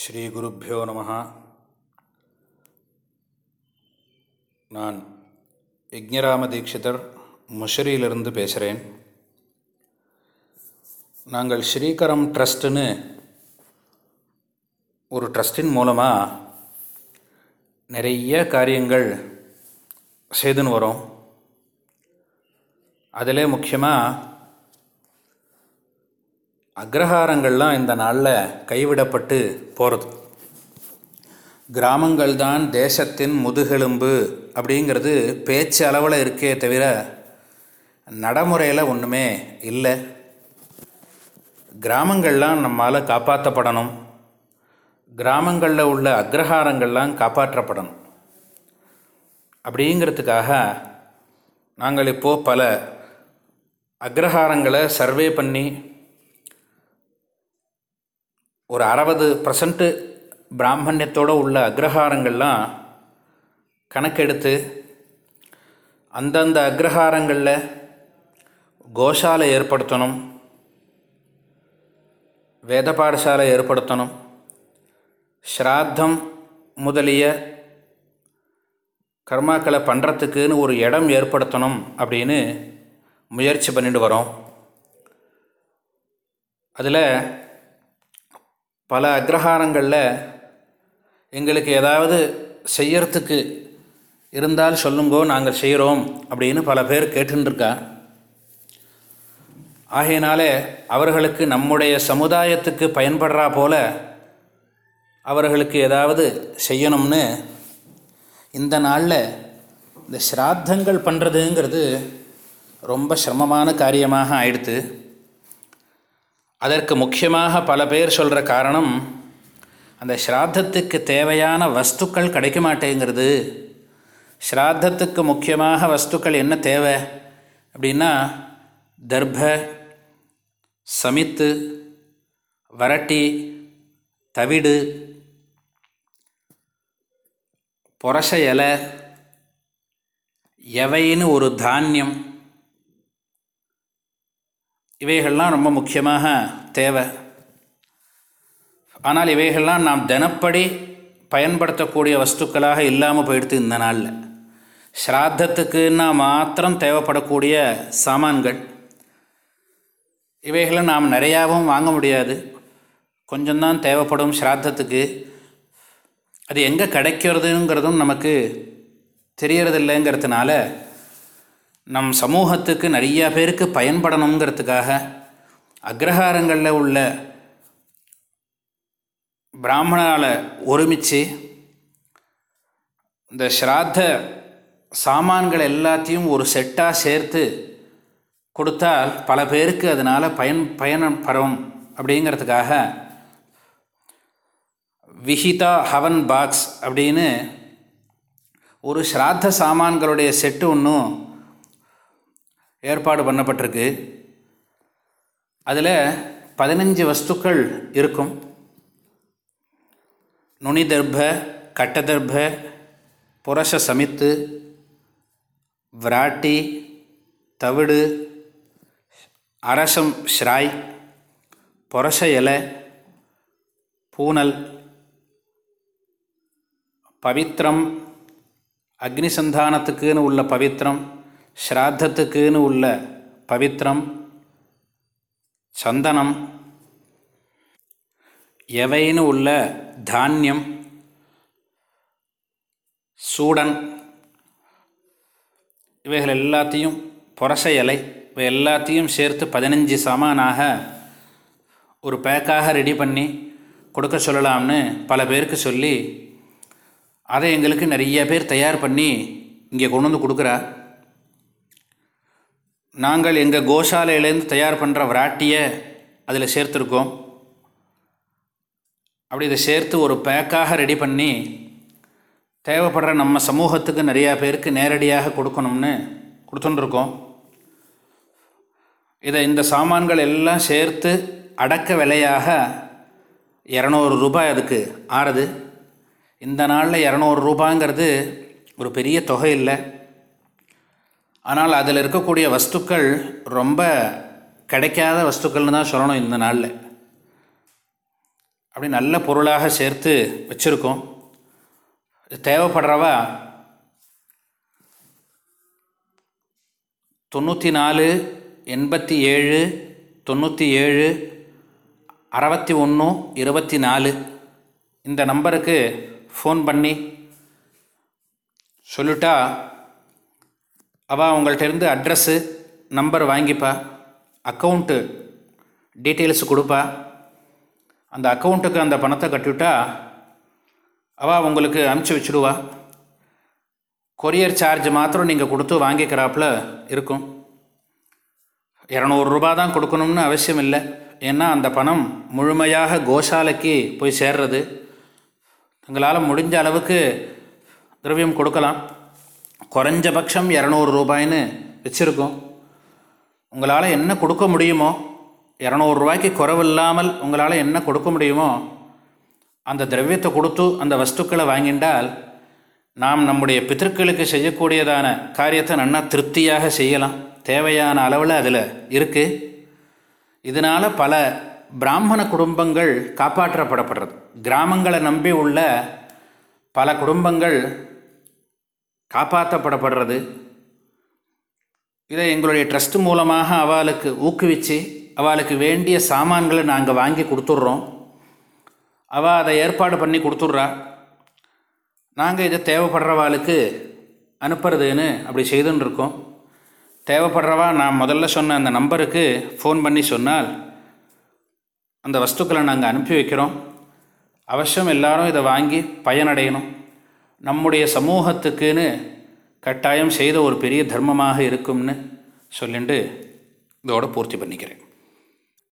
ஸ்ரீகுருப்போ நம. நான் யஜ்ஞராம தீட்சிதர் முஷரியிலிருந்து பேசுகிறேன் நாங்கள் ஸ்ரீகரம் ட்ரஸ்ட்டுன்னு ஒரு ட்ரஸ்டின் மூலமாக நிறைய காரியங்கள் செய்துன்னு வரோம். அதிலே முக்கியமாக அக்ரஹாரங்கள்லாம் இந்த நாளில் கைவிடப்பட்டு போகிறது கிராமங்கள் தான் தேசத்தின் முதுகெலும்பு அப்படிங்கிறது பேச்சு அளவில் இருக்கே தவிர நடைமுறையில் ஒன்றுமே இல்லை. கிராமங்கள்லாம் நம்மால் காப்பாற்றப்படணும் கிராமங்களில் உள்ள அக்ரஹாரங்கள்லாம் காப்பாற்றப்படணும். அப்படிங்கிறதுக்காக நாங்கள் இப்போது பல அக்ரஹாரங்களை சர்வே பண்ணி ஒரு அறுபது பர்சன்ட்டு பிராமணியத்தோடு உள்ள அக்ரஹாரங்கள்லாம் கணக்கெடுத்து அந்தந்த அக்ரஹாரங்களில் கோஷாலை ஏற்படுத்தணும் வேத பாடசாலை ஏற்படுத்தணும் ஸ்ராத்தம் முதலிய கர்மாக்களை பண்ணுறதுக்குன்னு ஒரு இடம் ஏற்படுத்தணும் அப்படின்னு முயற்சி பண்ணிட்டு வரோம். அதில் பல அக்ரஹாரங்களில் எங்களுக்கு ஏதாவது செய்யறதுக்கு இருந்தால் சொல்லுங்கோ நாங்கள் செய்கிறோம் அப்படின்னு பல பேர் கேட்டுருக்கா ஆகையினாலே அவர்களுக்கு நம்முடைய சமுதாயத்துக்கு பயன்படுறா போல அவர்களுக்கு ஏதாவது செய்யணும்னு இந்த நாளில் இந்த ஸ்ராத்தங்கள் பண்ணுறதுங்கிறது ரொம்ப சிரமமான காரியமாக ஆயிடுத்து. அதற்கு முக்கியமாக பல பேர் சொல்கிற காரணம் அந்த ஸ்ராத்தத்துக்கு தேவையான வஸ்துக்கள் கிடைக்க மாட்டேங்கிறது ஸ்ராத்தத்துக்கு முக்கியமாக வஸ்துக்கள் என்ன தேவை? அப்படின்னா தர்ப சமித்து வரட்டி தவிடு புரச இலை எவைன்னு ஒரு தானியம் இவைகள்லாம் ரொம்ப முக்கியமாக தேவை. ஆனால் இவைகள்லாம் நாம் தினப்படி பயன்படுத்தக்கூடிய வஸ்துக்களாக இல்லாமல் போயிடுது இந்த நாளில். ஸ்ராத்தத்துக்குன்னா மாத்திரம் தேவைப்படக்கூடிய சாமான்கள். இவைகளை நாம் நிறையாவும் வாங்க முடியாது. கொஞ்சம்தான் தேவைப்படும் ஸ்ராத்தத்துக்கு. அது எங்கே கிடைக்கிறதுங்கிறதும் நமக்கு தெரியறதில்லைங்கிறதுனால நம் சமூகத்துக்கு நிறையா பேருக்கு பயன்படணுங்கிறதுக்காக அக்ரஹாரங்களில் உள்ள பிராமணால் ஒருமித்து இந்த ஸ்ராத்த சாமான்கள் எல்லாத்தையும் ஒரு செட்டாக சேர்த்து கொடுத்தால் பல பேருக்கு அதனால் பயன் பயணம் பரவும் அப்படிங்கிறதுக்காக விஹிதா ஹவன் பாக்ஸ் அப்படின்னு ஒரு ஸ்ராத்த சாமான்களுடைய செட்டு ஒன்றும் ஏற்பாடு பண்ணப்பட்டிருக்கு. அதில் பதினஞ்சு வஸ்துக்கள் இருக்கும். நுனி தர்ப கட்டதர்ப புரச சமித்து விராட்டி தவிடு அரசம் ஷ்ராய் புரச இலை பூனல் பவித்திரம் அக்னிசந்தானத்துக்குன்னு உள்ள பவித்திரம் ஸ்ராத்தத்துக்குன்னு உள்ள பவித்திரம் சந்தனம் எவைன்னு உள்ள தானியம் சூடன் இவைகள் எல்லாத்தையும் புரச இலை இவை எல்லாத்தையும் சேர்த்து பதினஞ்சு சமானாக ஒரு பேக்காக ரெடி பண்ணி கொடுக்க சொல்லலாம்னு பல பேருக்கு சொல்லி அதை எங்களுக்கு நிறைய பேர் தயார் பண்ணி இங்கே கொண்டு வந்து கொடுக்குறா நாங்கள் எங்கள் கோஷாலையிலேருந்து தயார் பண்ணுற விராட்டியை அதில் சேர்த்துருக்கோம். அப்படி இதை சேர்த்து ஒரு பேக்காக ரெடி பண்ணி தேவைப்படுற நம்ம சமூகத்துக்கு நிறையா பேருக்கு நேரடியாக கொடுக்கணும்னு கொடுத்துட்டுருக்கோம். இதை இந்த சாமான்கள் எல்லாம் சேர்த்து அடக்க விலையாக இரநூறு ரூபாய் அதுக்கு ஆறுது. இந்த நாளில் இரநூறு ரூபாங்கிறது ஒரு பெரிய தொகை இல்லை. ஆனால் அதில் இருக்கக்கூடிய வஸ்துக்கள் ரொம்ப கிடைக்காத வஸ்துக்கள்னு தான் சொல்லணும் இந்த நாளில். அப்படி நல்ல பொருளாக சேர்த்து வச்சுருக்கோம். தேவைப்படுறவா? தொண்ணூற்றி நாலு எண்பத்தி ஏழு தொண்ணூற்றி ஏழு அறுபத்தி ஒன்று இருபத்தி நாலு. இந்த நம்பருக்கு ஃபோன் பண்ணி சொல்லிட்டா அவள் உங்கள்கிட்ட இருந்து அட்ரஸ்ஸு நம்பர் வாங்கிப்பா. அக்கௌண்ட்டு டீட்டெயில்ஸ் கொடுப்பா. அந்த அக்கௌண்ட்டுக்கு அந்த பணத்தை கட்டிவிட்டா அவள் உங்களுக்கு அனுப்பிச்சி வச்சுடுவா. கொரியர் சார்ஜ் மாத்திரம் நீங்கள் கொடுத்து வாங்கிக்கிறாப்புல இருக்கும். இரநூறுபா தான் கொடுக்கணும்னு அவசியம் இல்லை. ஏன்னா அந்த பணம் முழுமையாக கோஷாலைக்கு போய் சேர்றது. உங்களால் முடிஞ்ச அளவுக்கு திரவியம் கொடுக்கலாம். குறைஞ்சபட்சம் இரநூறு ரூபாய்ன்னு வச்சுருக்கோம். உங்களால் என்ன கொடுக்க முடியுமோ இரநூறுவாய்க்கு குறவில்லாமல் உங்களால் என்ன கொடுக்க முடியுமோ அந்த திரவியத்தை கொடுத்து அந்த வஸ்துக்களை வாங்கிண்டால் நாம் நம்முடைய பித்திருக்களுக்கு செய்யக்கூடியதான காரியத்தை நன்னா திருப்தியாக செய்யலாம். தேவையான அளவில் அதில் இருக்குது இதனால் பல பிராமண குடும்பங்கள் காப்பாற்றப்படப்படுறது. கிராமங்களை நம்பி உள்ள பல குடும்பங்கள் காப்பாற்றப்படப்படுறது இதை எங்களுடைய ட்ரஸ்ட் மூலமாக அவளுக்கு ஊக்குவித்து அவளுக்கு வேண்டிய சாமான்களை நாங்கள் வாங்கி கொடுத்துட்றோம். அவள் அதை ஏற்பாடு பண்ணி கொடுத்துட்றா. நாங்கள் இதை தேவைப்படுறவாளுக்கு அனுப்புறதுன்னு அப்படி செய்துன்னு இருக்கோம் தேவைப்படுறவா நான் முதல்ல சொன்ன அந்த நம்பருக்கு ஃபோன் பண்ணி சொன்னால் அந்த வஸ்துக்களை நாங்கள் அனுப்பி வைக்கிறோம். அவசியம் எல்லாரும் இதை வாங்கி பயனடையணும். நம்முடைய சமூகத்துக்குன்னு கட்டாயம் செய்த ஒரு பெரிய தர்மமாக இருக்கும்னு சொல்லிட்டு இதோட பூர்த்தி பண்ணிக்கிறேன்.